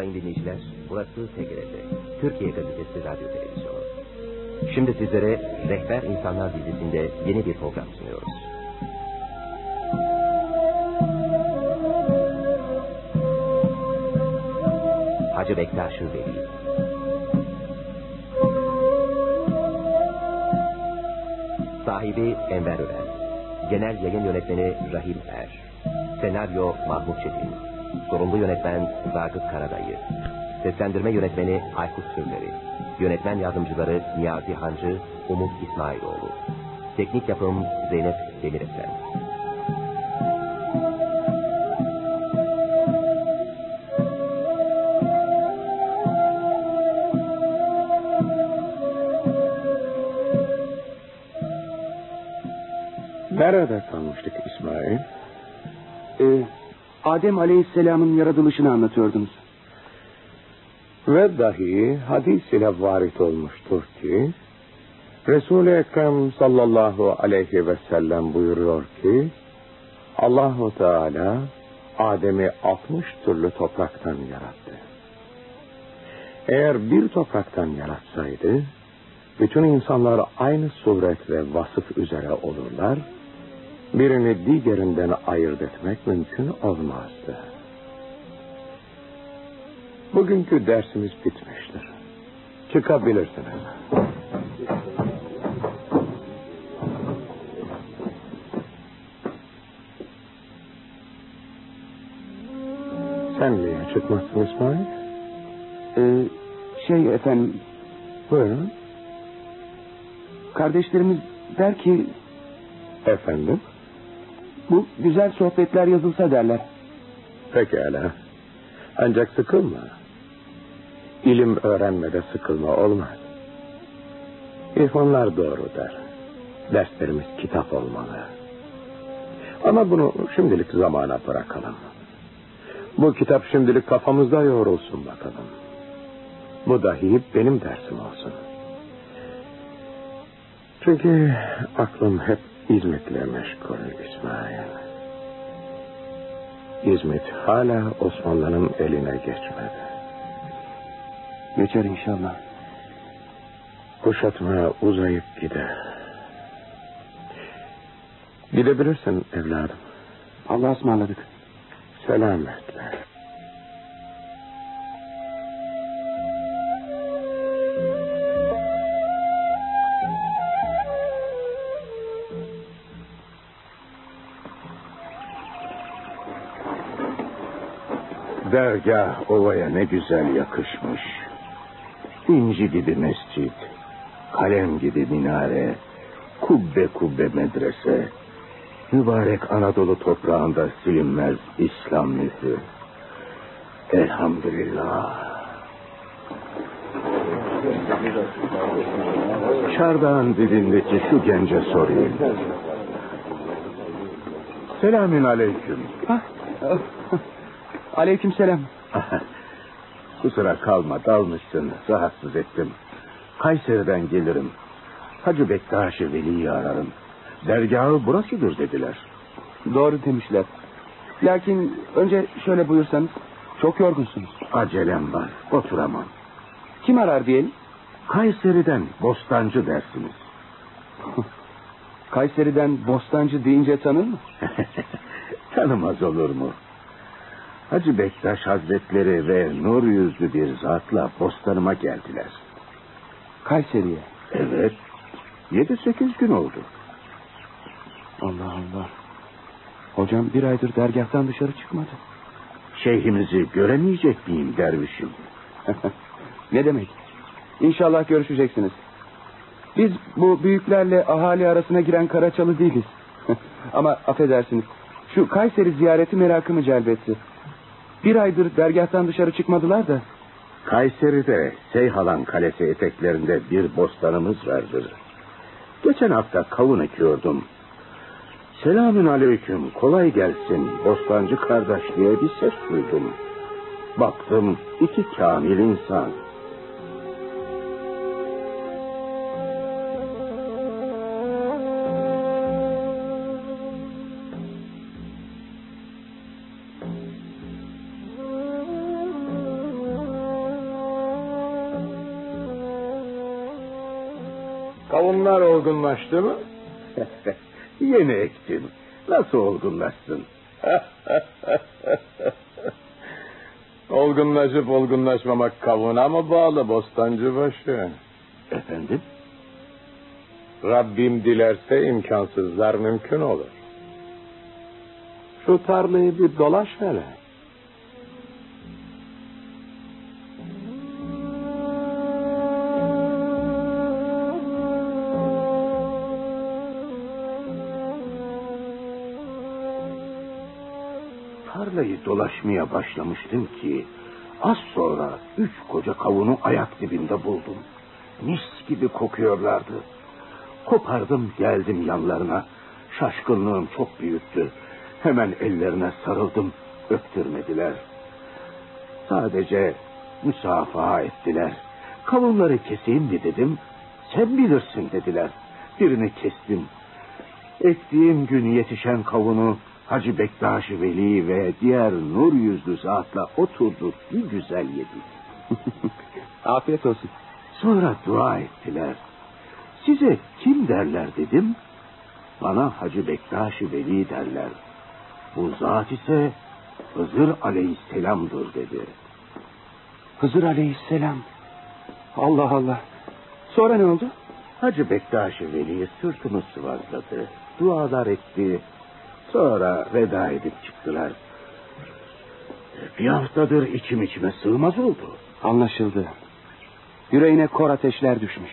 Sayın dinleyiciler, burası TGRT, Türkiye Gazetesi Radyo Televizyonu. Şimdi sizlere Rehber İnsanlar dizisinde yeni bir program sunuyoruz. Hacı Bektaş Veli. Sahibi Enver Ören. Genel yayın yönetmeni Rahim Er. Senaryo Mahmut Çetin. Sorumlu yönetmen Ragıp Karadayı. Seslendirme yönetmeni Aykut Sürleri. Yönetmen yardımcıları Niyazi Hancı, Umut İsmailoğlu. Teknik yapım Zeynep Demiresen. Nerede kalmıştık İsmail? Adem Aleyhisselam'ın yaratılışını anlatıyordunuz. Ve dahi hadis ile varit olmuştur ki Resul-i Ekrem sallallahu aleyhi ve sellem buyuruyor ki Allahu Teala Adem'i 60 türlü topraktan yarattı. Eğer bir topraktan yaratsaydı bütün insanlar aynı suret ve vasıf üzere olurlar birini diğerinden ayırt etmek mümkün olmazdı. Bugünkü dersimiz bitmiştir. Çıkabilirsiniz. Sen niye çıkmazsın İsmail? Ee, şey efendim, Buyurun. kardeşlerimiz der ki Efendim? Bu güzel sohbetler yazılsa derler. Pekala. Ancak sıkılma. İlim öğrenmede sıkılma olmaz. İrfanlar doğru der. Derslerimiz kitap olmalı. Ama bunu şimdilik zamana bırakalım. Bu kitap şimdilik kafamızda yoğrulsun bakalım. Bu dahi benim dersim olsun. Çünkü aklım hep İzmit'le meşgul İsmail. İzmit hala Osmanlı'nın eline geçmedi. Geçer inşallah. Kuşatma uzayıp gider. Gidebilirsin evladım. Allah'a ısmarladık. Selametle. Dergah ovaya ne güzel yakışmış. İnci gibi mescit, kalem gibi minare, kubbe kubbe medrese. Mübarek Anadolu toprağında silinmez İslam mührü. Elhamdülillah. Çardağın dibindeki şu gence sorayım. Selamün aleyküm. Aleyküm selam. Kusura kalma dalmışsın rahatsız ettim. Kayseri'den gelirim. Hacı Bektaş-ı Veli'yi ararım. Dergahı burasıdır dediler. Doğru demişler. Lakin önce şöyle buyursanız. Çok yorgunsunuz. Acelem var oturamam. Kim arar diyelim? Kayseri'den bostancı dersiniz. Kayseri'den Bostancı deyince tanır mı? Tanımaz olur mu? Hacı Bektaş Hazretleri ve nur yüzlü bir zatla bostanıma geldiler. Kayseri'ye. Evet. Yedi sekiz gün oldu. Allah Allah. Hocam bir aydır dergahtan dışarı çıkmadı. Şeyhimizi göremeyecek miyim dervişim? ne demek? İnşallah görüşeceksiniz. Biz bu büyüklerle ahali arasına giren Karaçalı değiliz. Ama affedersiniz. Şu Kayseri ziyareti merakımı celbetti. Bir aydır dergahtan dışarı çıkmadılar da. Kayseri'de Seyhalan Kalesi eteklerinde bir bostanımız vardır. Geçen hafta kavun ekiyordum. Selamün aleyküm, kolay gelsin, bostancı kardeş diye bir ses duydum. Baktım iki kamil insan. Kavunlar olgunlaştı mı? Yeni ektim. Nasıl olgunlaşsın? Olgunlaşıp olgunlaşmamak kavuna mı bağlı bostancı başı? Efendim? Rabbim dilerse imkansızlar mümkün olur. Şu tarlayı bir dolaş hele. Dolaşmaya başlamıştım ki az sonra üç koca kavunu ayak dibinde buldum. Mis gibi kokuyorlardı. Kopardım geldim yanlarına. Şaşkınlığım çok büyüktü. Hemen ellerine sarıldım. Öptürmediler. Sadece müsafaha ettiler. Kavunları keseyim mi dedim. Sen bilirsin dediler. Birini kestim. Ektiğim gün yetişen kavunu Hacı Bektaş Veli ve diğer nur yüzlü zatla oturduk bir güzel yedik. Afiyet olsun. Sonra dua ettiler. Size kim derler dedim. Bana Hacı Bektaş Veli derler. Bu zat ise Hızır Aleyhisselam'dır dedi. Hızır Aleyhisselam. Allah Allah. Sonra ne oldu? Hacı Bektaş Veli sırtımı sıvazladı. Dualar etti. Sonra veda edip çıktılar. Bir haftadır içim içime sığmaz oldu. Anlaşıldı. Yüreğine kor ateşler düşmüş.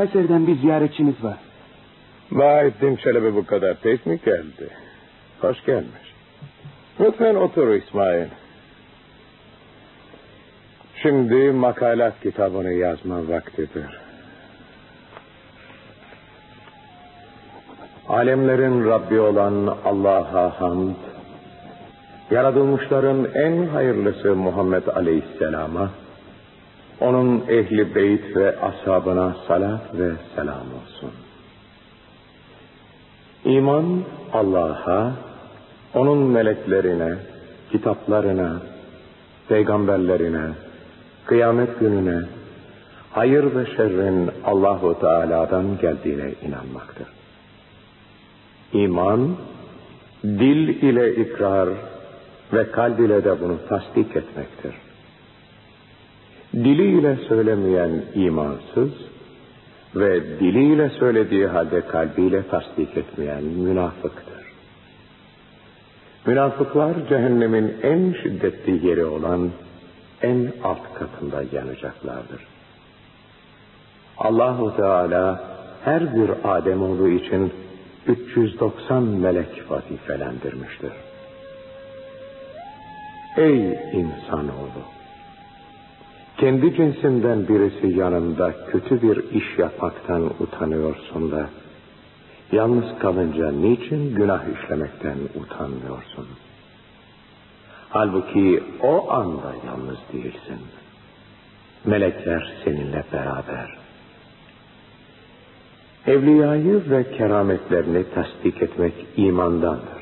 Kayseri'den bir ziyaretçimiz var. Vahdettin Çelebi bu kadar tez mi geldi? Hoş gelmiş. Lütfen otur İsmail. Şimdi makalat kitabını yazma vaktidir. Alemlerin Rabbi olan Allah'a hamd, yaratılmışların en hayırlısı Muhammed Aleyhisselam'a, onun ehli beyt ve ashabına salat ve selam olsun. İman Allah'a, onun meleklerine, kitaplarına, peygamberlerine, kıyamet gününe, hayır ve şerrin Allahu Teala'dan geldiğine inanmaktır. İman, dil ile ikrar ve kalb ile de bunu tasdik etmektir. Diliyle söylemeyen imansız ve diliyle söylediği halde kalbiyle tasdik etmeyen münafıktır. Münafıklar cehennemin en şiddetli yeri olan en alt katında yanacaklardır. Allahu Teala her bir Ademoğlu için 390 melek vazifelendirmiştir. Ey insanoğlu! Kendi cinsinden birisi yanında kötü bir iş yapmaktan utanıyorsun da, yalnız kalınca niçin günah işlemekten utanmıyorsun? Halbuki o anda yalnız değilsin. Melekler seninle beraber. Evliyayı ve kerametlerini tasdik etmek imandandır.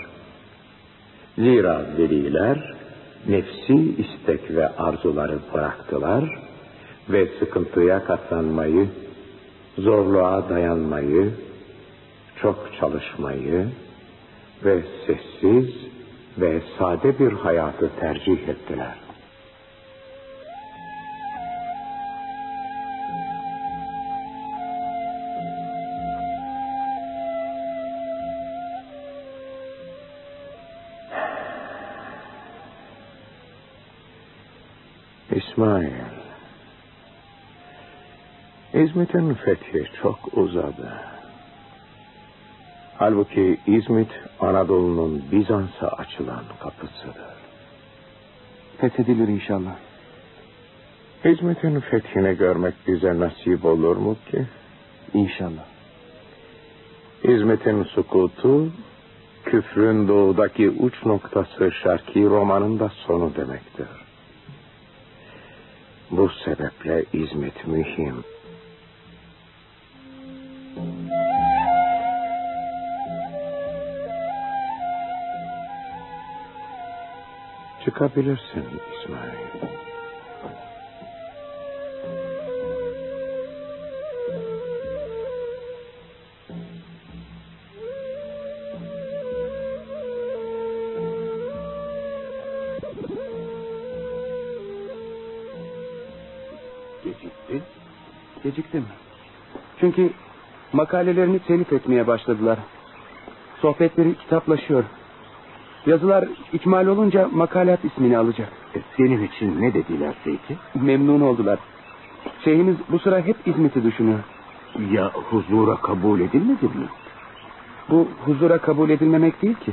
Zira veliler nefsi istek ve arzuları bıraktılar ve sıkıntıya katlanmayı, zorluğa dayanmayı, çok çalışmayı ve sessiz ve sade bir hayatı tercih ettiler. İsmail, İzmit'in fethi çok uzadı. Halbuki İzmit Anadolu'nun Bizans'a açılan kapısıdır. Fethedilir inşallah. İzmit'in fethini görmek bize nasip olur mu ki? İnşallah. İzmit'in sukutu küfrün doğudaki uç noktası şarkı romanın da sonu demektir. Bu sebeple İzmit mühim. Çıkabilirsin İsmail. Makalelerini telif etmeye başladılar. Sohbetleri kitaplaşıyor. Yazılar ikmal olunca makalat ismini alacak. E, senin için ne dediler peki? Memnun oldular. Şeyhimiz bu sıra hep İzmit'i düşünüyor. Ya huzura kabul edilmedi mi? Bu huzura kabul edilmemek değil ki.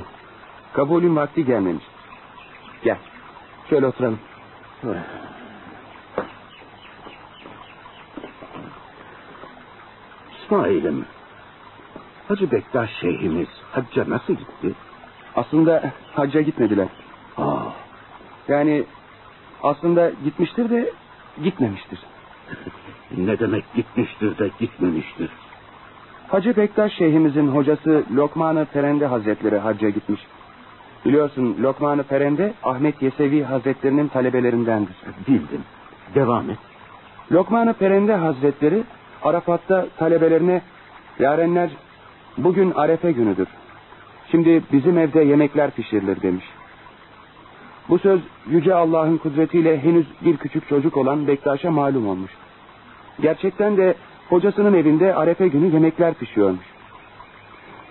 Kabulün vakti gelmemiş. Gel. Şöyle oturalım. İsmail'im. Hacı Bektaş şeyhimiz hacca nasıl gitti? Aslında hacca gitmediler. Aa, Yani aslında gitmiştir de gitmemiştir. ne demek gitmiştir de gitmemiştir. Hacı Bektaş Şeyhimizin hocası Lokman-ı Ferende Hazretleri hacca gitmiş. Biliyorsun Lokman-ı Ferende Ahmet Yesevi Hazretlerinin talebelerindendir. Bildim. Devam et. Lokman-ı Ferende Hazretleri Arafat'ta talebelerine yarenler bugün arefe günüdür. Şimdi bizim evde yemekler pişirilir demiş. Bu söz Yüce Allah'ın kudretiyle henüz bir küçük çocuk olan Bektaş'a malum olmuş. Gerçekten de hocasının evinde arefe günü yemekler pişiyormuş.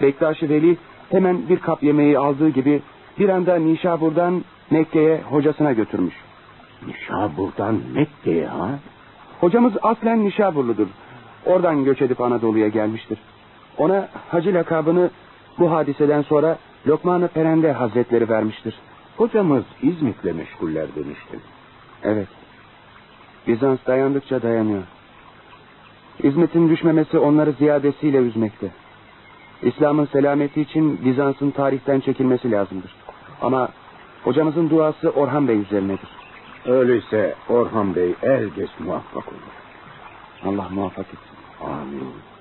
Bektaş-ı Veli hemen bir kap yemeği aldığı gibi bir anda Nişabur'dan Mekke'ye hocasına götürmüş. Nişabur'dan Mekke'ye ha? Hocamız aslen Nişaburludur. Oradan göç edip Anadolu'ya gelmiştir. Ona hacı lakabını bu hadiseden sonra Lokman-ı Perende Hazretleri vermiştir. Hocamız İzmit'le meşguller demiştin. Evet. Bizans dayandıkça dayanıyor. İzmit'in düşmemesi onları ziyadesiyle üzmekte. İslam'ın selameti için Bizans'ın tarihten çekilmesi lazımdır. Ama hocamızın duası Orhan Bey üzerinedir. Öyleyse Orhan Bey elbet muvaffak olur. Allah muvaffak etsin. Amin. Hoş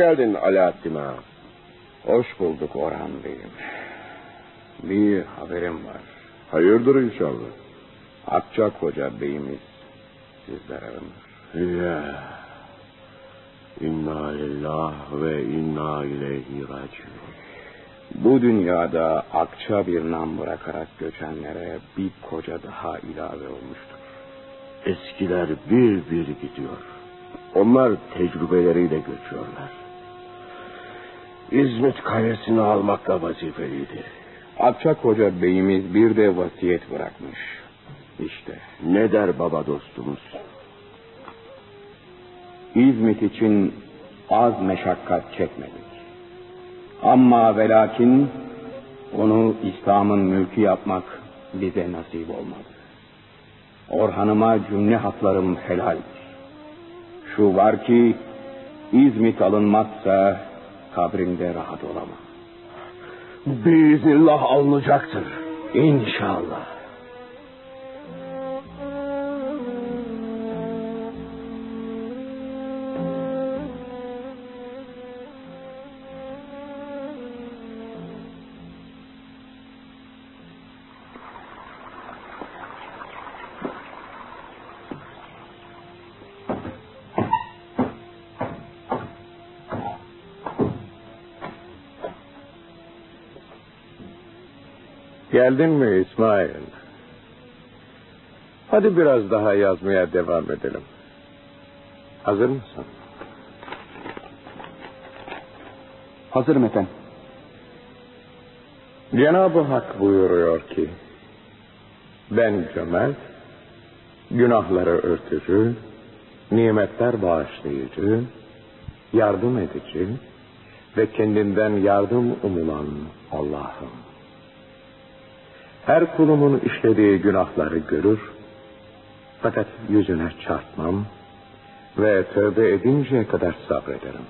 geldin Alaaddin Ağa. Hoş bulduk Orhan Bey'im. Bir haberim var. Hayırdır inşallah. Akçak Hoca Beyimiz sizler aranır. Ya. İnna lillah ve inna ileyhi raciun. Bu dünyada akça bir nam bırakarak göçenlere bir koca daha ilave olmuştur. Eskiler bir bir gidiyor. Onlar tecrübeleriyle göçüyorlar. İzmit kalesini almak da vazifeliydi. Akçak Hoca Beyimiz bir de vasiyet bırakmış. İşte Ne der baba dostumuz? İzmit için az meşakkat çekmedik. Ama ve lakin onu İslam'ın mülkü yapmak bize nasip olmadı. Orhanıma cümle haklarım helaldir. Şu var ki İzmit alınmazsa kabrimde rahat olamam. Biiznillah alınacaktır. İnşallah. Geldin mi İsmail? Hadi biraz daha yazmaya devam edelim. Hazır mısın? Hazırım efendim. Cenab-ı Hak buyuruyor ki, ben cömert, günahları örtücü, nimetler bağışlayıcı, yardım edici ve kendinden yardım umulan Allah'ım. Her kulumun işlediği günahları görür, fakat yüzüne çarpmam ve tövbe edinceye kadar sabrederim.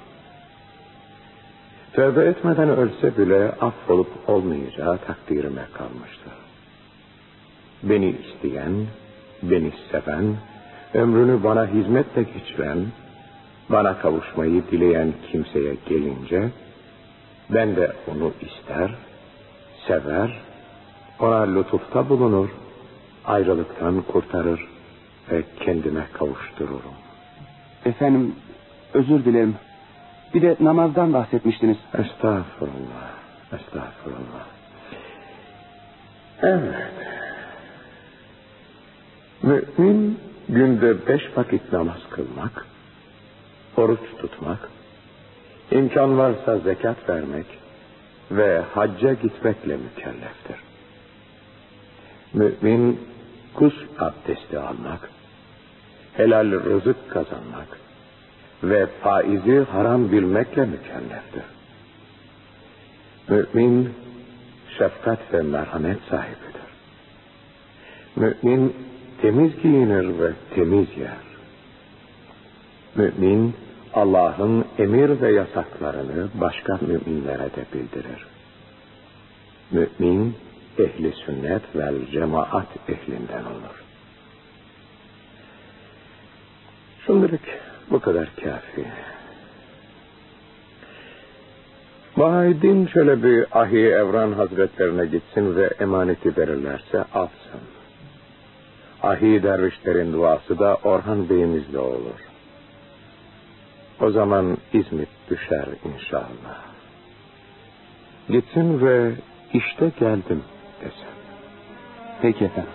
Tövbe etmeden ölse bile affolup olmayacağı takdirime kalmıştır. Beni isteyen, beni seven, ömrünü bana hizmetle geçiren, bana kavuşmayı dileyen kimseye gelince, ben de onu ister, sever, ona lütufta bulunur, ayrılıktan kurtarır ve kendime kavuştururum. Efendim özür dilerim. Bir de namazdan bahsetmiştiniz. Estağfurullah, estağfurullah. Evet. Mümin günde beş vakit namaz kılmak, oruç tutmak, imkan varsa zekat vermek ve hacca gitmekle mükelleftir. Mümin kus abdesti almak, helal rızık kazanmak ve faizi haram bilmekle mükelleftir. Mümin şefkat ve merhamet sahibidir. Mümin temiz giyinir ve temiz yer. Mümin Allah'ın emir ve yasaklarını başka müminlere de bildirir. Mümin ehli sünnet ve cemaat ehlinden olur. Şimdilik bu kadar kafi. Vahiddin şöyle bir Ahi Evran Hazretlerine gitsin ve emaneti verirlerse alsın. Ahi dervişlerin duası da Orhan Bey'imizle olur. O zaman İzmit düşer inşallah. Gitsin ve işte geldim desin. Peki efendim.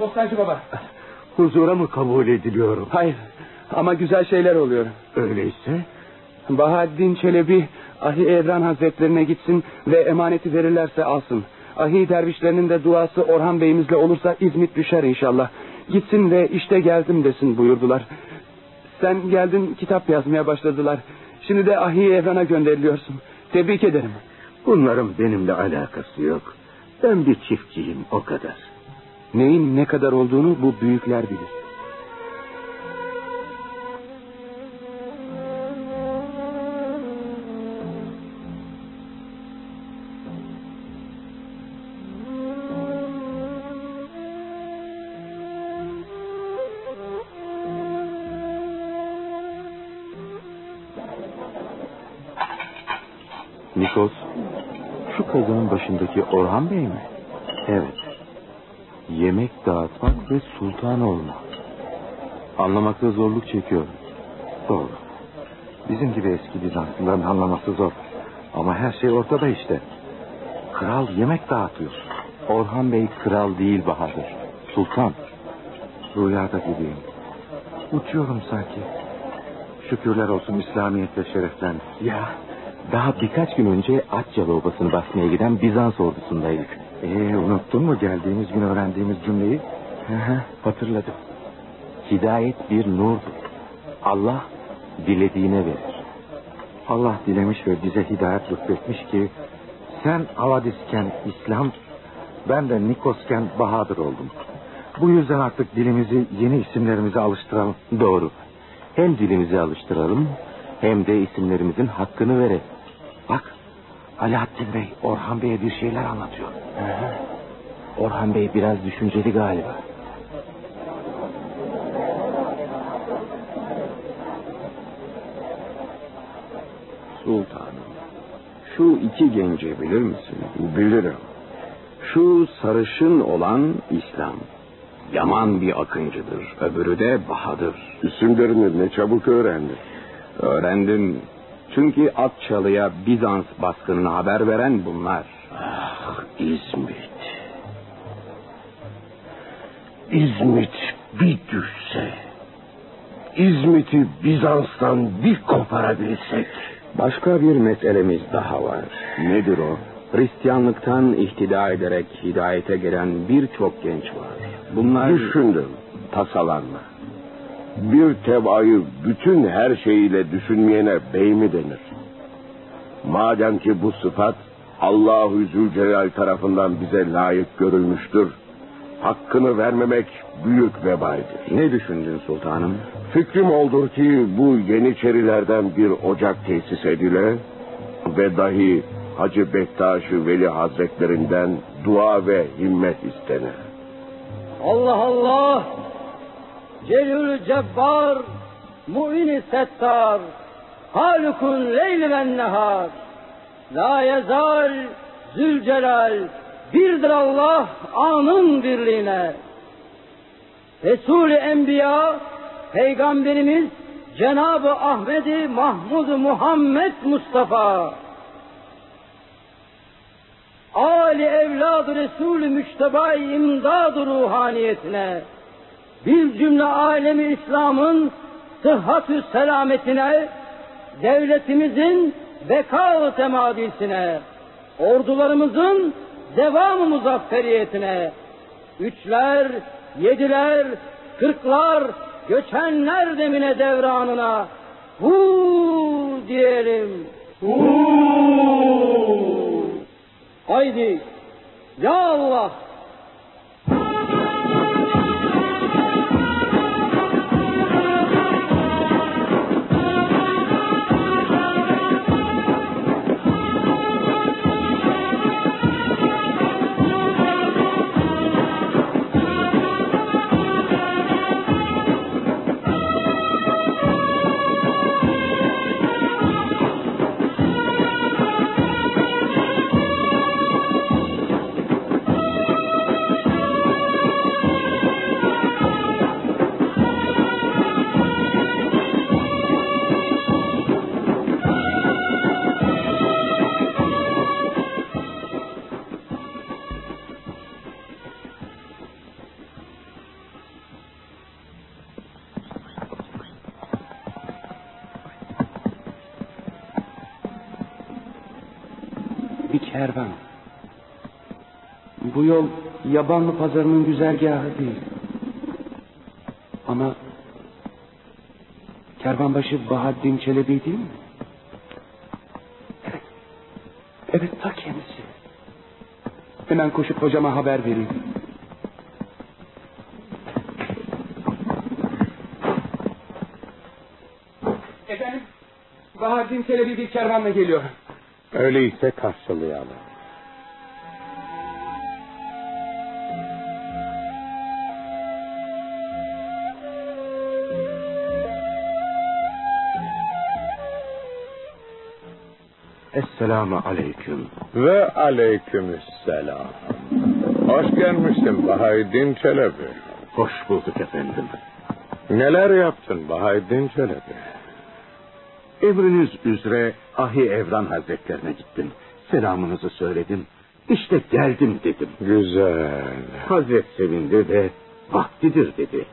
Bostancı Baba. Huzura mı kabul ediliyorum? Hayır ama güzel şeyler oluyor. Öyleyse Bahaddin Çelebi Ahi Evran Hazretlerine gitsin ve emaneti verirlerse alsın. Ahi dervişlerinin de duası Orhan Bey'imizle olursa İzmit düşer inşallah. Gitsin ve işte geldim desin buyurdular. Sen geldin kitap yazmaya başladılar. Şimdi de Ahi Evran'a gönderiliyorsun. Tebrik ederim. bunların benimle alakası yok. Ben bir çiftçiyim o kadar. Neyin ne kadar olduğunu bu büyükler bilir. Kazanın başındaki Orhan Bey mi? Evet. Yemek dağıtmak ve sultan olmak. Anlamakta zorluk çekiyorum. Doğru. Bizim gibi eski Bizanslıların anlaması zor. Ama her şey ortada işte. Kral yemek dağıtıyor. Orhan Bey kral değil Bahadır. Sultan. Rüyada gibiyim. Uçuyorum sanki. Şükürler olsun İslamiyetle şereflendik. Ya daha birkaç gün önce Accalı obasını basmaya giden Bizans ordusundaydık. Ee, unuttun mu geldiğimiz gün öğrendiğimiz cümleyi? Hatırladım. Hidayet bir nurdur. Allah dilediğine verir. Allah dilemiş ve bize hidayet lütfetmiş ki sen Avadisken İslam, ben de Nikosken Bahadır oldum. Bu yüzden artık dilimizi yeni isimlerimize alıştıralım. Doğru. Hem dilimizi alıştıralım hem de isimlerimizin hakkını verelim. Alaaddin Bey Orhan Bey'e bir şeyler anlatıyor. Orhan Bey biraz düşünceli galiba. Sultanım, şu iki genci bilir misin? Bilirim. Şu sarışın olan İslam. Yaman bir akıncıdır. Öbürü de Bahadır. İsimlerini ne çabuk öğrendin. Öğrendim. Çünkü Akçalı'ya Bizans baskınını haber veren bunlar. Ah İzmit. İzmit bir düşse, İzmit'i Bizans'tan bir koparabilsek. Başka bir meselemiz daha var. Nedir o? Hristiyanlıktan ihtida ederek hidayete gelen birçok genç var. Bunlar... Düşündüm, tasalanma. Bir tebaayı bütün her şeyiyle düşünmeyene bey mi denir? Madem ki bu sıfat Allahu Zülcelal tarafından bize layık görülmüştür. Hakkını vermemek büyük vebaydır. Ne düşündün sultanım? Fikrim oldur ki bu Yeniçerilerden bir ocak tesis edile ve dahi Hacı Bektaş-ı Veli Hazretlerinden dua ve himmet istene. Allah Allah! Celül Cebbar, Mu'in-i Settar, Halukun leyl ve nehar. La yezal Zülcelal, birdir Allah anın birliğine. Resul-i Enbiya, Peygamberimiz Cenab-ı Ahmedi Mahmud Muhammed Mustafa. Ali evladı Resul-i Müşteba imdad ruhaniyetine, bir cümle alemi İslam'ın sıhhatü selametine, devletimizin beka temadisine, ordularımızın devam-ı muzafferiyetine, üçler, yediler, kırklar, göçenler demine devranına, hu diyelim, hu. Haydi, ya Allah, yol yabanlı pazarının güzergahı değil. Ama kervanbaşı Bahaddin Çelebi değil mi? Evet. Evet ta kendisi. Hemen koşup hocama haber vereyim. Efendim, Bahaddin Çelebi bir kervanla geliyor. Öyleyse karşılayalım. Esselamu aleyküm. Ve aleykümselam. Hoş gelmişsin Bahaydin Çelebi. Hoş bulduk efendim. Neler yaptın Bahaydin Çelebi? Emriniz üzere Ahi Evran Hazretlerine gittim. Selamınızı söyledim. İşte geldim dedim. Güzel. Hazret sevindi ve vaktidir dedi.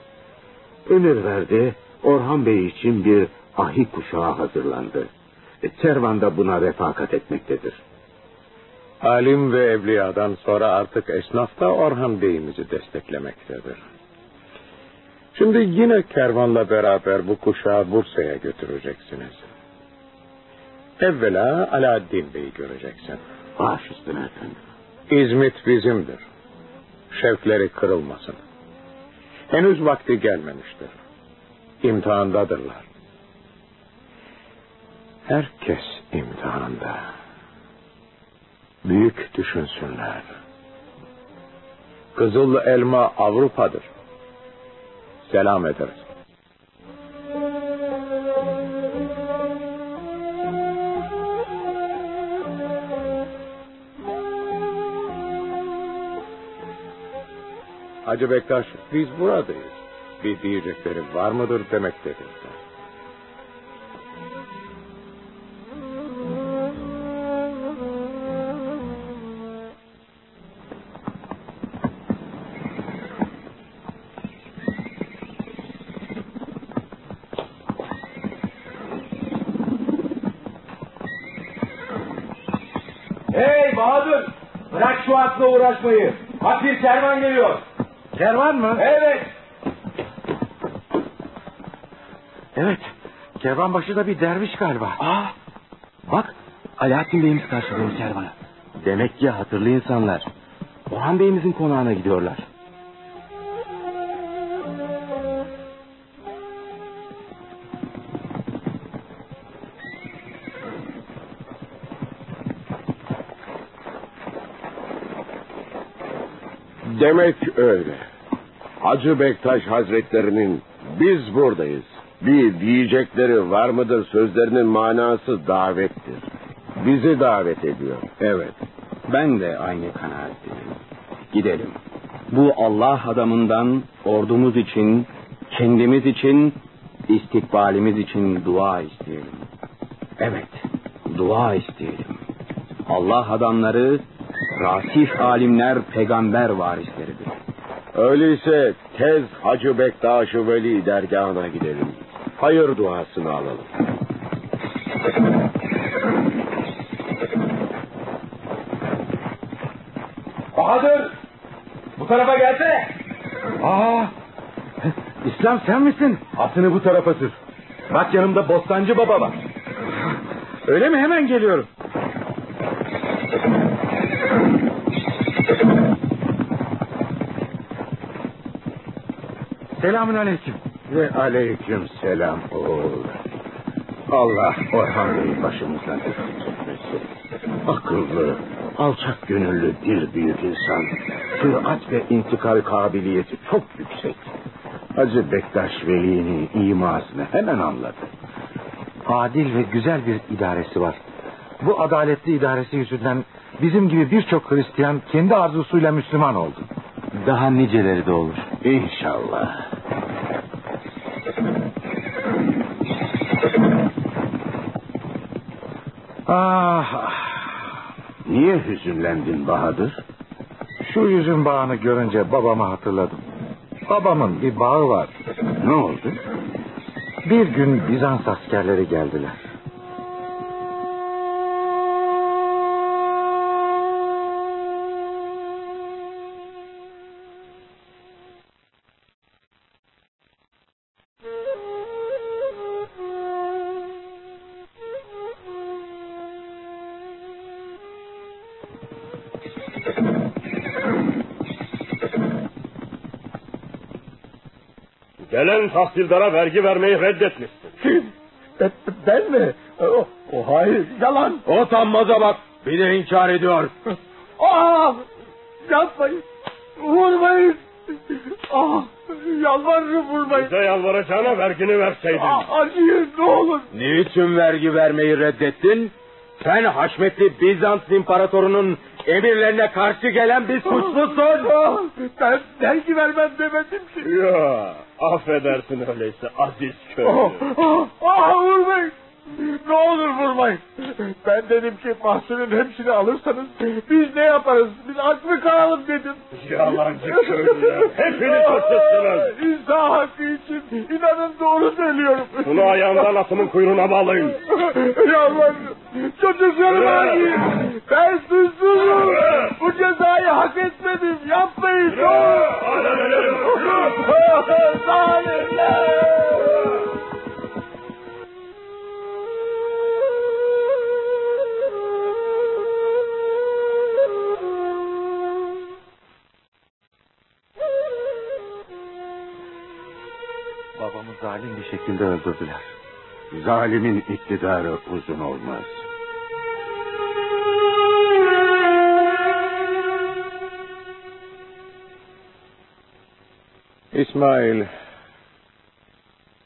Emir verdi. Orhan Bey için bir ahi kuşağı hazırlandı. Kervan da buna refakat etmektedir. Alim ve evliyadan sonra artık esnaf da Orhan Bey'imizi desteklemektedir. Şimdi yine kervanla beraber bu kuşağı Bursa'ya götüreceksiniz. Evvela Alaaddin Bey'i göreceksin. Baş üstüne efendim. İzmit bizimdir. Şevkleri kırılmasın. Henüz vakti gelmemiştir. İmtihandadırlar. Herkes imtihanda. Büyük düşünsünler. Kızıl elma Avrupa'dır. Selam ederiz. Hacı Bektaş biz buradayız. Bir diyecekleri var mıdır demektedir. Bu atla uğraşmayı. Bak bir kervan geliyor. Kervan mı? Evet. Evet. Kervan başında bir derviş galiba. Aa, bak Alaaddin Bey'imiz karşılıyor kervanı. Demek ki hatırlı insanlar. Orhan Bey'imizin konağına gidiyorlar. Hacı Bektaş Hazretlerinin biz buradayız. Bir diyecekleri var mıdır sözlerinin manası davettir. Bizi davet ediyor. Evet. Ben de aynı kanaatteyim. Gidelim. Bu Allah adamından ordumuz için, kendimiz için, istikbalimiz için dua isteyelim. Evet, dua isteyelim. Allah adamları, rasih alimler, peygamber varisleridir. Öyleyse tez Hacı Bektaş-ı Veli dergahına gidelim. Hayır duasını alalım. Bahadır. Bu tarafa gelsene. Aa, İslam sen misin? Atını bu tarafa sür. Bak yanımda Bostancı Baba var. Öyle mi? Hemen geliyorum. Selamün aleyküm. Ve aleyküm selam oğul. Allah Orhan Bey'i başımızdan etmesin. Akıllı, alçak gönüllü bir büyük insan. Sürat ve intikal kabiliyeti çok yüksek. Hacı Bektaş Veli'nin imasını hemen anladı. Adil ve güzel bir idaresi var. Bu adaletli idaresi yüzünden bizim gibi birçok Hristiyan kendi arzusuyla Müslüman oldu. Daha niceleri de olur. İnşallah. Ah, ah. Niye hüzünlendin Bahadır? şu yüzün bağını görünce babamı hatırladım. Babamın bir bağı var. Ne oldu? Bir gün Bizans askerleri geldiler. Gelen tahsildara vergi vermeyi reddetmişsin. Kim? Ben, mi? O, o hayır, yalan. O tanmaza bak. Bir de inkar ediyor. Aa, yapmayın. Vurmayın. Ah, yalvarırım vurmayın. Bize yalvaracağına vergini verseydin. Ah, acıyın ne olur. Niçin vergi vermeyi reddettin? Sen Haşmetli Bizans İmparatorunun emirlerine karşı gelen bir suçlusun. Ah, ben vergi vermem demedim ki. Ya, affedersin öyleyse aziz Ah, köylü. ah, ah, vurmayın. Ne olur vurmayın. Ben dedim ki mahsulün hepsini alırsanız biz ne yaparız? Biz aç mı kalalım dedim. Yalancı köylüler. Hepiniz suçlusunuz. İnsan hakkı için inanın doğru söylüyorum. Bunu ayağından atımın kuyruğuna bağlayın. Yalvarırım. Çocuklarım acıyım. Ben suçsuzum. Bu cezayı hak etmedim. Yapmayın. Zalimler. Babamı zalim bir şekilde öldürdüler. Zalimin iktidarı uzun olmaz. İsmail,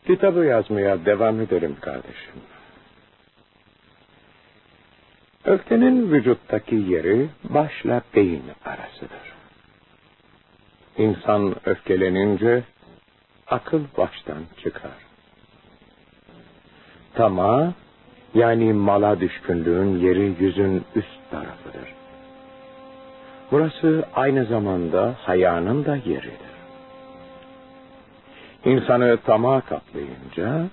kitabı yazmaya devam edelim kardeşim. Öfkenin vücuttaki yeri başla beyin arasıdır. İnsan öfkelenince akıl baştan çıkar. Tama yani mala düşkünlüğün yeri yüzün üst tarafıdır. Burası aynı zamanda hayanın da yeridir. İnsanı tama kaplayınca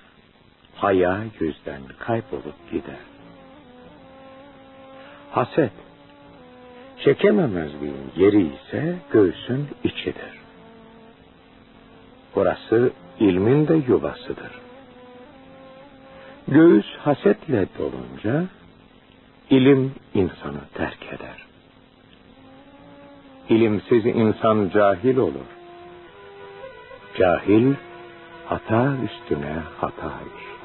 haya yüzden kaybolup gider. Haset Çekememezliğin yeri ise göğsün içidir. Burası ilmin de yuvasıdır. Göğüs hasetle dolunca ilim insanı terk eder. İlimsiz insan cahil olur. Cahil hata üstüne hata işler.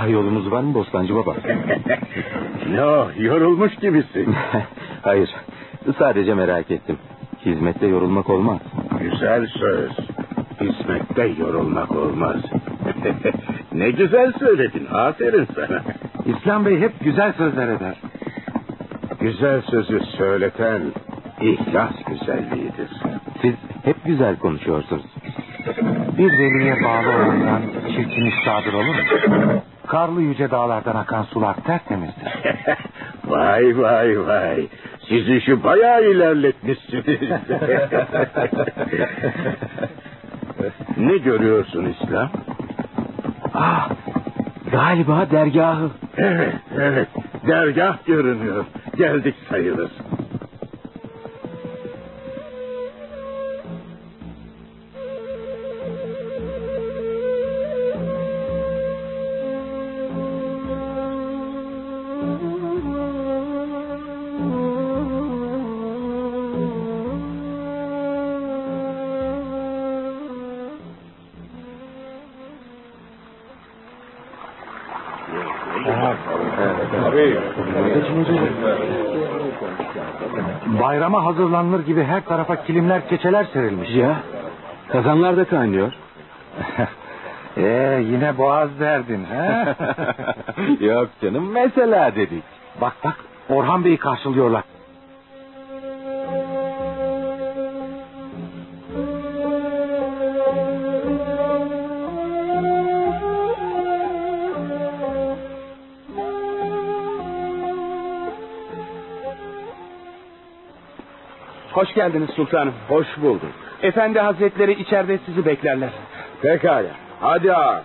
Daha yolumuz var mı Bostancı Baba? Yo, yorulmuş gibisin. Hayır. Sadece merak ettim. Hizmette yorulmak olmaz. Güzel söz. Hizmette yorulmak olmaz. ne güzel söyledin. Aferin sana. İslam Bey hep güzel sözler eder. Güzel sözü söyleten ihlas güzelliğidir. Siz hep güzel konuşuyorsunuz. Bir veliye bağlı olandan çirkin sadır olur mu? Karlı yüce dağlardan akan sular tertemizdir. vay vay vay. Siz işi bayağı ilerletmişsiniz. ne görüyorsun İslam? Ah, galiba dergahı. Evet, evet. Dergah görünüyor. Geldik sayılır. Bayrama hazırlanılır gibi her tarafa kilimler keçeler serilmiş. Ya, kazanlar da kaynıyor. Ee, yine boğaz derdin ha? Yok canım, mesela dedik. bak bak Orhan Bey'i karşılıyorlar. Hoş geldiniz sultanım. Hoş bulduk. Efendi hazretleri içeride sizi beklerler. Pekala. Hadi ağa.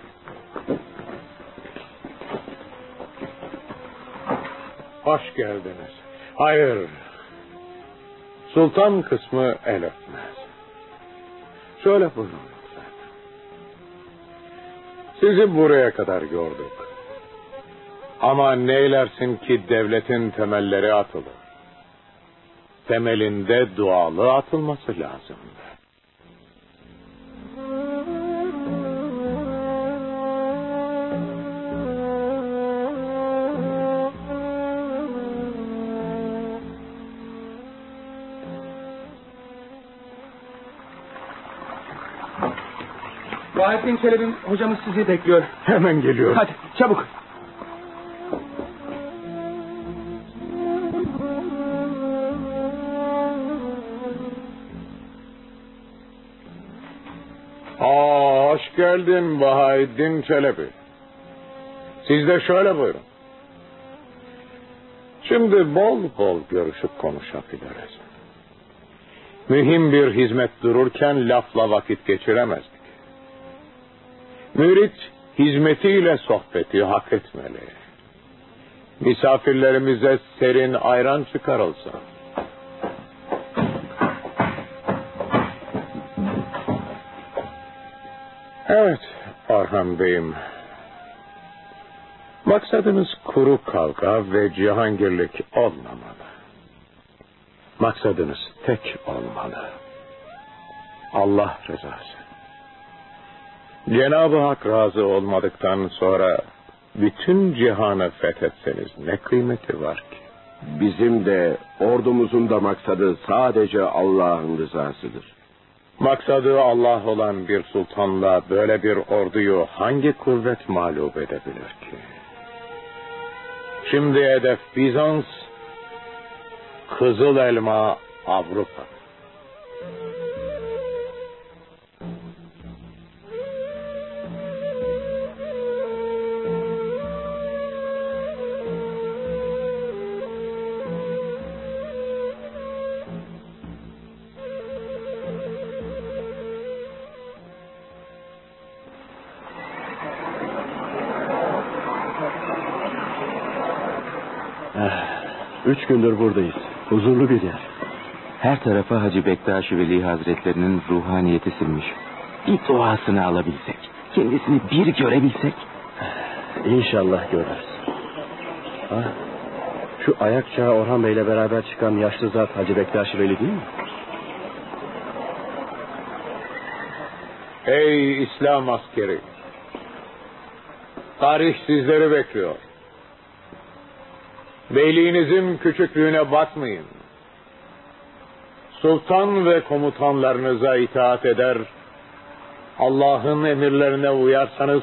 Hoş geldiniz. Hayır. Sultan kısmı el öpmez. Şöyle buyurun lütfen. Sizi buraya kadar gördük. Ama neylersin ki devletin temelleri atılır. Temelinde dualı atılması lazım. Vahettin Çelebi hocamız sizi bekliyor. Hemen geliyorum. Hadi çabuk. Geldin Bahaeddin Çelebi. Siz de şöyle buyurun. Şimdi bol bol görüşüp konuşabiliriz. Mühim bir hizmet dururken lafla vakit geçiremezdik. Mürit hizmetiyle sohbeti hak etmeli. Misafirlerimize serin ayran çıkarılsa. Orhan Bey'im. Maksadınız kuru kavga ve cihangirlik olmamalı. Maksadınız tek olmalı. Allah rızası. Cenab-ı Hak razı olmadıktan sonra bütün cihanı fethetseniz ne kıymeti var ki? Bizim de ordumuzun da maksadı sadece Allah'ın rızasıdır. Maksadı Allah olan bir sultanla böyle bir orduyu hangi kuvvet mağlup edebilir ki? Şimdi hedef Bizans, Kızıl Elma Avrupa. Üç gündür buradayız. Huzurlu bir yer. Her tarafa Hacı Bektaş Veli Hazretlerinin ruhaniyeti sinmiş. Bir duasını alabilsek, kendisini bir görebilsek. İnşallah görürüz. Ha, şu ayakçağı Orhan Bey'le beraber çıkan yaşlı zat Hacı Bektaş Veli değil mi? Ey İslam askeri! Tarih sizleri bekliyor. Beyliğinizin küçüklüğüne bakmayın. Sultan ve komutanlarınıza itaat eder, Allah'ın emirlerine uyarsanız,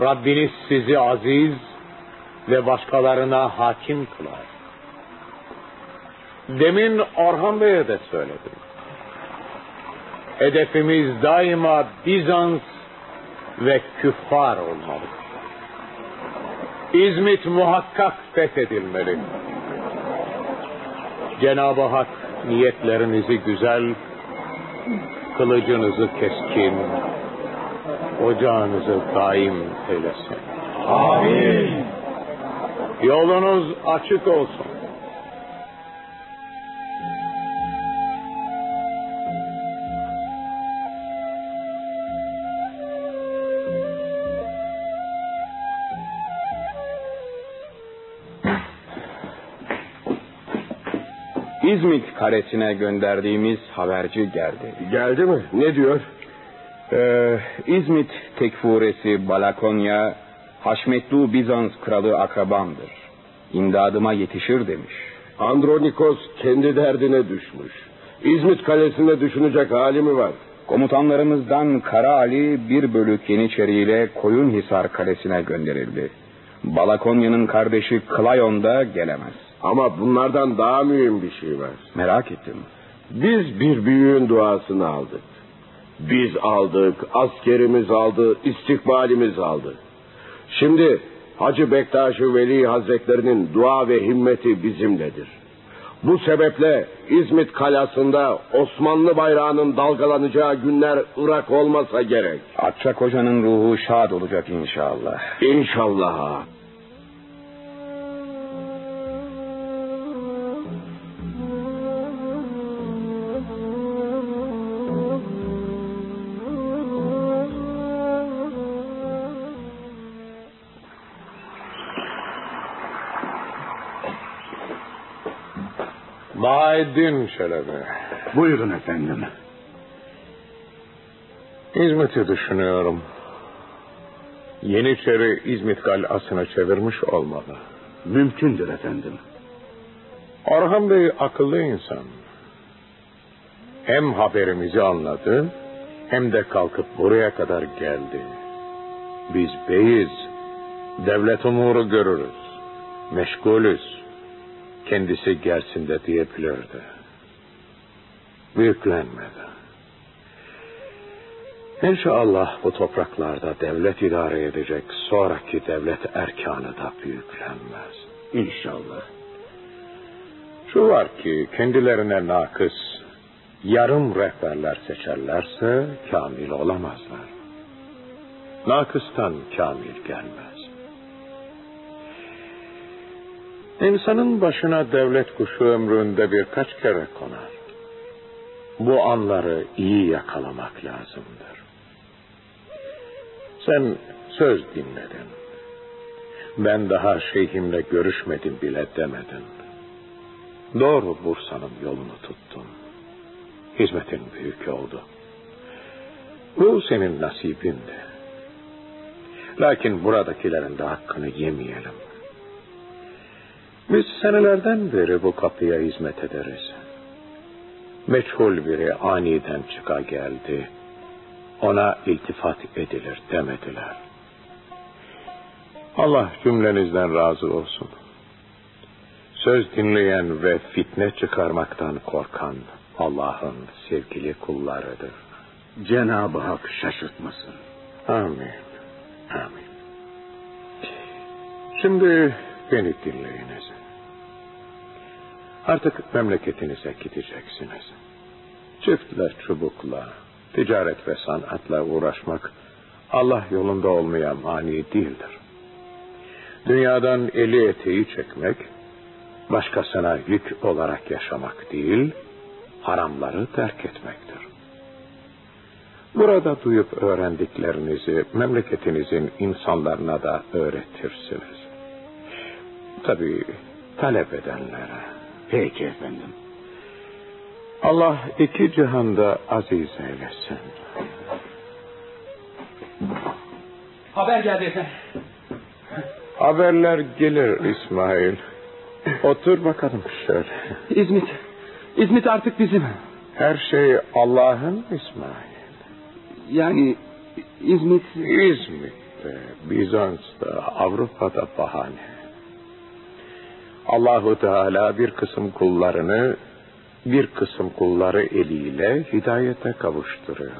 Rabbiniz sizi aziz ve başkalarına hakim kılar. Demin Orhan Bey'e de söyledim. Hedefimiz daima Bizans ve küffar olmalı. İzmit muhakkak fethedilmeli. Cenab-ı Hak niyetlerinizi güzel, kılıcınızı keskin, ocağınızı daim eylesin. Amin. Yolunuz açık olsun. İzmit karesine gönderdiğimiz haberci geldi. Geldi mi? Ne diyor? Ee, İzmit tekfuresi Balakonya, Haşmetlu Bizans kralı akrabamdır. İmdadıma yetişir demiş. Andronikos kendi derdine düşmüş. İzmit kalesinde düşünecek hali mi var? Komutanlarımızdan Kara Ali bir bölük Yeniçeri Koyunhisar kalesine gönderildi. Balakonya'nın kardeşi Klayon da gelemez. Ama bunlardan daha mühim bir şey var. Merak ettim. Biz bir büyüğün duasını aldık. Biz aldık, askerimiz aldı, istikbalimiz aldı. Şimdi Hacı Bektaş-ı Veli Hazretlerinin dua ve himmeti bizimledir. Bu sebeple İzmit kalasında Osmanlı bayrağının dalgalanacağı günler Irak olmasa gerek. Akçak Hoca'nın ruhu şad olacak inşallah. İnşallah. Bahaeddin Çelebi. Buyurun efendim. İzmit'i düşünüyorum. Yeniçeri İzmit galasını çevirmiş olmalı. Mümkündür efendim. Orhan Bey akıllı insan. Hem haberimizi anladı hem de kalkıp buraya kadar geldi. Biz beyiz. Devlet umuru görürüz. Meşgulüz. Kendisi gelsin de diyebilirdi. Büyüklenmedi. İnşallah bu topraklarda devlet idare edecek sonraki devlet erkanı da büyüklenmez. İnşallah. Şu var ki kendilerine nakıs, yarım rehberler seçerlerse kamil olamazlar. Nakıstan kamil gelmez. İnsanın başına devlet kuşu ömründe birkaç kere konar. Bu anları iyi yakalamak lazımdır. Sen söz dinledin. Ben daha şeyhimle görüşmedim bile demedin. Doğru Bursa'nın yolunu tuttun. Hizmetin büyük oldu. Bu senin nasibindi. Lakin buradakilerin de hakkını yemeyelim. Biz senelerden beri bu kapıya hizmet ederiz. Meçhul biri aniden çıka geldi. Ona iltifat edilir demediler. Allah cümlenizden razı olsun. söz dinleyen ve fitne çıkarmaktan korkan Allah'ın sevgili kullarıdır. Cenab-ı Hak şaşırtmasın. Amin. Amin. Şimdi beni dinleyiniz. Artık memleketinize gideceksiniz. Çiftle, çubukla, ticaret ve sanatla uğraşmak Allah yolunda olmaya mani değildir. Dünyadan eli eteği çekmek, başkasına yük olarak yaşamak değil, haramları terk etmektir. Burada duyup öğrendiklerinizi memleketinizin insanlarına da öğretirsiniz. Tabii talep edenlere. Peki efendim. Allah iki cihanda aziz eylesin. Haber geldi efendim. Haberler gelir İsmail. Otur bakalım şöyle. İzmit. İzmit artık bizim. Her şey Allah'ın İsmail. Yani İzmit... İzmit'te, Bizans'ta, Avrupa'da bahane. Allahu Teala bir kısım kullarını bir kısım kulları eliyle hidayete kavuşturuyor.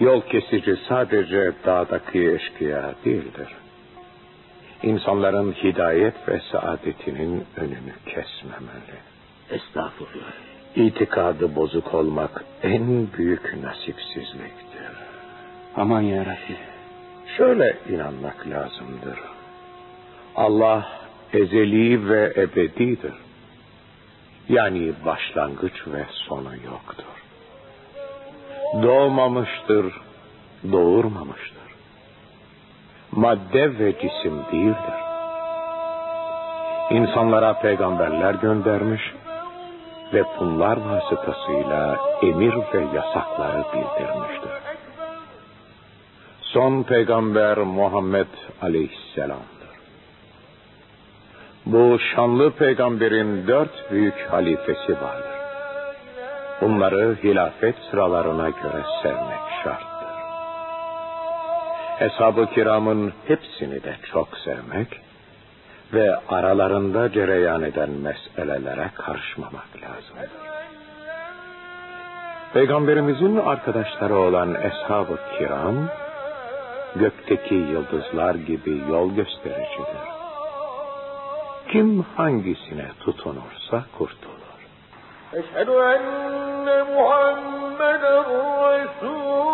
Yol kesici sadece dağdaki eşkıya değildir. İnsanların hidayet ve saadetinin önünü kesmemeli. Estağfurullah. İtikadı bozuk olmak en büyük nasipsizliktir. Aman yarabbim. Şöyle inanmak lazımdır. Allah ezeli ve ebedidir. Yani başlangıç ve sonu yoktur. Doğmamıştır, doğurmamıştır. Madde ve cisim değildir. İnsanlara peygamberler göndermiş ve bunlar vasıtasıyla emir ve yasakları bildirmiştir. Son peygamber Muhammed Aleyhisselam'dır. Bu şanlı peygamberin dört büyük halifesi vardır. Bunları hilafet sıralarına göre sevmek şarttır. Eshab-ı kiramın hepsini de çok sevmek ve aralarında cereyan eden meselelere karışmamak lazımdır. Peygamberimizin arkadaşları olan Eshab-ı kiram, gökteki yıldızlar gibi yol göstericidir. Kim hangisine tutunursa kurtulur. Eşhedü enne Muhammeden Resulullah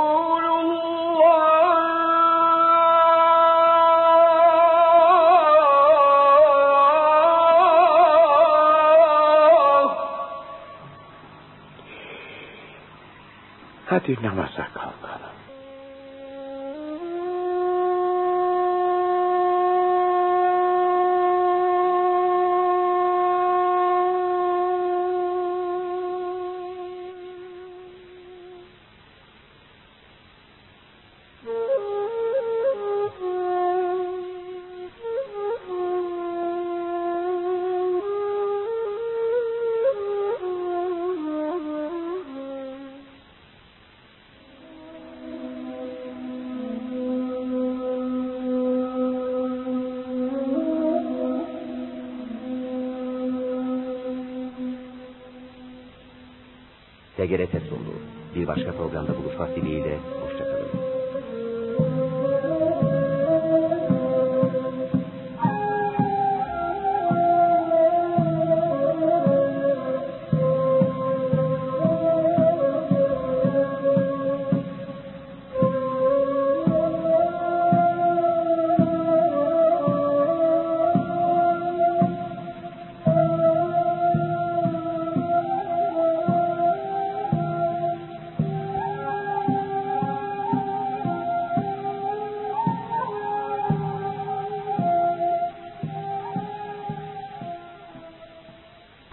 Hadi namaza kal. TGRT sundu. Bir başka programda buluşmak dileğiyle, hoşçakalın.